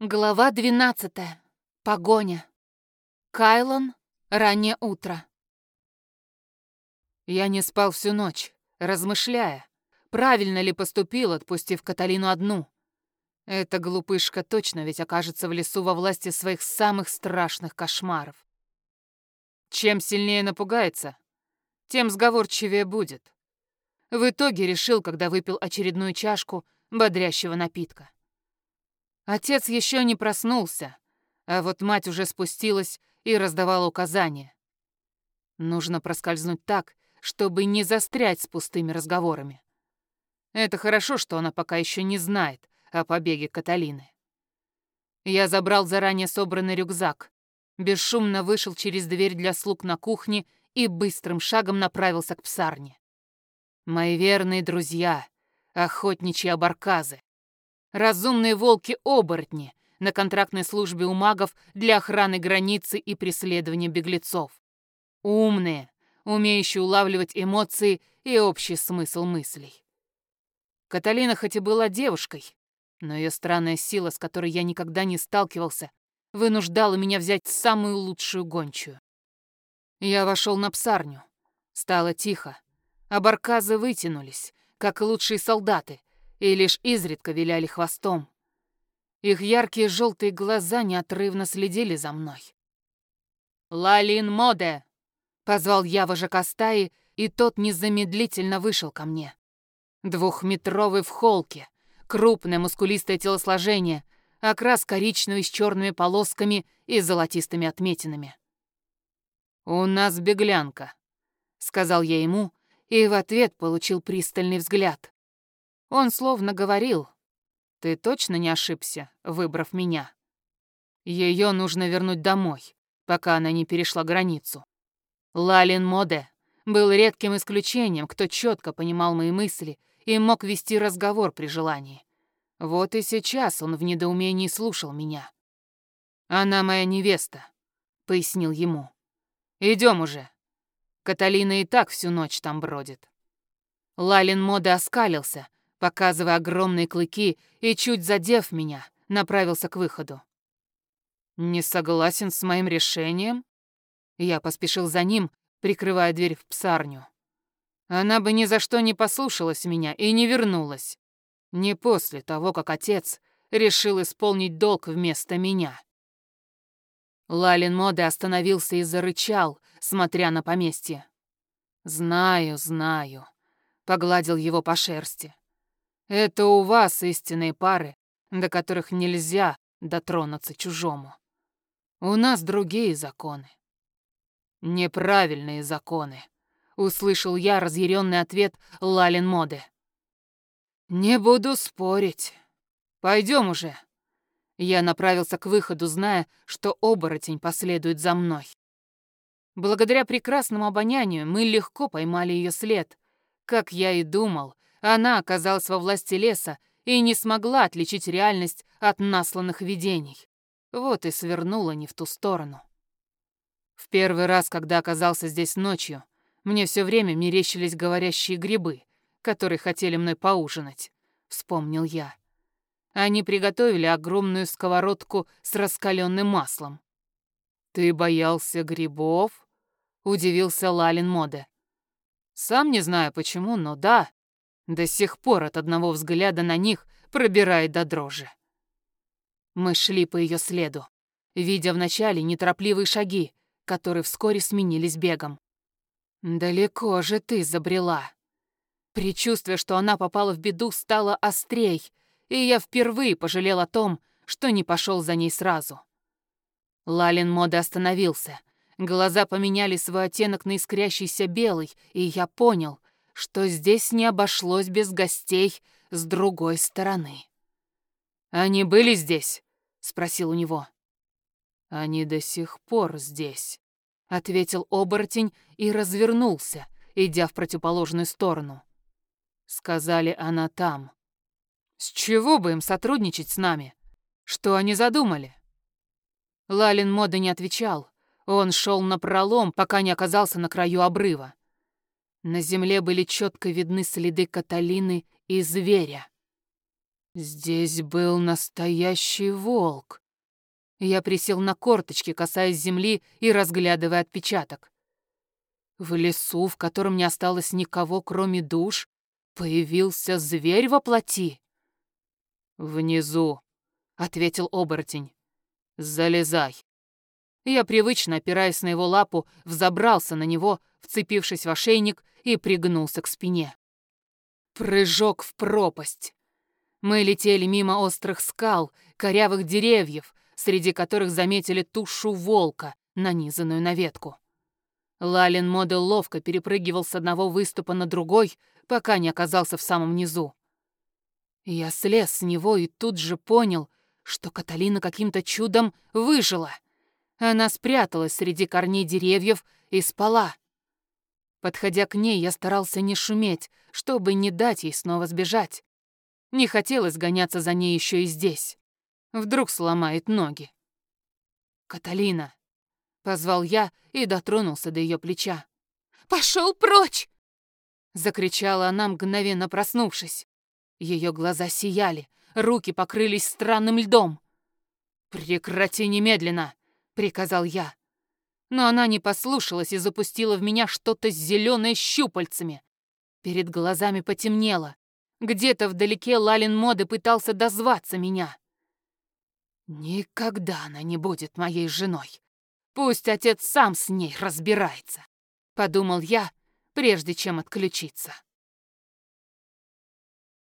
Глава 12. Погоня. Кайлон. Раннее утро. Я не спал всю ночь, размышляя, правильно ли поступил, отпустив Каталину одну. Эта глупышка точно ведь окажется в лесу во власти своих самых страшных кошмаров. Чем сильнее напугается, тем сговорчивее будет. В итоге решил, когда выпил очередную чашку бодрящего напитка. Отец еще не проснулся, а вот мать уже спустилась и раздавала указания. Нужно проскользнуть так, чтобы не застрять с пустыми разговорами. Это хорошо, что она пока еще не знает о побеге Каталины. Я забрал заранее собранный рюкзак, бесшумно вышел через дверь для слуг на кухне и быстрым шагом направился к псарне. Мои верные друзья, охотничьи абарказы, Разумные волки-оборотни на контрактной службе у магов для охраны границы и преследования беглецов. Умные, умеющие улавливать эмоции и общий смысл мыслей. Каталина хоть и была девушкой, но ее странная сила, с которой я никогда не сталкивался, вынуждала меня взять самую лучшую гончую. Я вошел на псарню. Стало тихо. а барказы вытянулись, как лучшие солдаты, и лишь изредка виляли хвостом. Их яркие желтые глаза неотрывно следили за мной. «Лалин Моде!» — позвал я вожака стаи, и тот незамедлительно вышел ко мне. Двухметровый в холке, крупное мускулистое телосложение, окрас коричневый с черными полосками и золотистыми отметинами. «У нас беглянка», — сказал я ему, и в ответ получил пристальный взгляд. Он словно говорил, «Ты точно не ошибся, выбрав меня? Ее нужно вернуть домой, пока она не перешла границу». Лалин Моде был редким исключением, кто четко понимал мои мысли и мог вести разговор при желании. Вот и сейчас он в недоумении слушал меня. «Она моя невеста», — пояснил ему. Идем уже. Каталина и так всю ночь там бродит». Лалин Моде оскалился, показывая огромные клыки и, чуть задев меня, направился к выходу. «Не согласен с моим решением?» Я поспешил за ним, прикрывая дверь в псарню. Она бы ни за что не послушалась меня и не вернулась. Не после того, как отец решил исполнить долг вместо меня. Лалин Моде остановился и зарычал, смотря на поместье. «Знаю, знаю», — погладил его по шерсти. Это у вас истинные пары, до которых нельзя дотронуться чужому. У нас другие законы. Неправильные законы, услышал я разъяренный ответ Лалин Моды. Не буду спорить. Пойдем уже. Я направился к выходу, зная, что оборотень последует за мной. Благодаря прекрасному обонянию мы легко поймали ее след. Как я и думал, она оказалась во власти леса и не смогла отличить реальность от насланных видений. Вот и свернула не в ту сторону. В первый раз, когда оказался здесь ночью, мне все время мерещились говорящие грибы, которые хотели мной поужинать, вспомнил я. Они приготовили огромную сковородку с раскаленным маслом. «Ты боялся грибов?» — удивился Лалин Моде. «Сам не знаю почему, но да, до сих пор от одного взгляда на них пробирает до дрожи. Мы шли по ее следу, видя вначале неторопливые шаги, которые вскоре сменились бегом. «Далеко же ты забрела». Причувствие, что она попала в беду, стало острей, и я впервые пожалел о том, что не пошел за ней сразу. Лалин Мода остановился. Глаза поменяли свой оттенок на искрящийся белый, и я понял, что здесь не обошлось без гостей с другой стороны. «Они были здесь?» — спросил у него. «Они до сих пор здесь», — ответил оборотень и развернулся, идя в противоположную сторону. Сказали она там. «С чего бы им сотрудничать с нами? Что они задумали?» Лалин Мода не отвечал. Он шел на пролом, пока не оказался на краю обрыва. На земле были четко видны следы Каталины и зверя. Здесь был настоящий волк. Я присел на корточки, касаясь земли и разглядывая отпечаток. В лесу, в котором не осталось никого, кроме душ, появился зверь во плоти. «Внизу», — ответил оборотень. «Залезай». Я, привычно опираясь на его лапу, взобрался на него, вцепившись в ошейник, и пригнулся к спине. Прыжок в пропасть. Мы летели мимо острых скал, корявых деревьев, среди которых заметили тушу волка, нанизанную на ветку. Лалин Модел ловко перепрыгивал с одного выступа на другой, пока не оказался в самом низу. Я слез с него и тут же понял, что Каталина каким-то чудом выжила. Она спряталась среди корней деревьев и спала. Подходя к ней, я старался не шуметь, чтобы не дать ей снова сбежать. Не хотелось гоняться за ней еще и здесь. Вдруг сломает ноги. «Каталина!» — позвал я и дотронулся до ее плеча. «Пошел прочь!» — закричала она, мгновенно проснувшись. Ее глаза сияли, руки покрылись странным льдом. «Прекрати немедленно!» — приказал я. Но она не послушалась и запустила в меня что-то зеленое щупальцами. Перед глазами потемнело. Где-то вдалеке Лалин Моды пытался дозваться меня. Никогда она не будет моей женой. Пусть отец сам с ней разбирается, подумал я, прежде чем отключиться.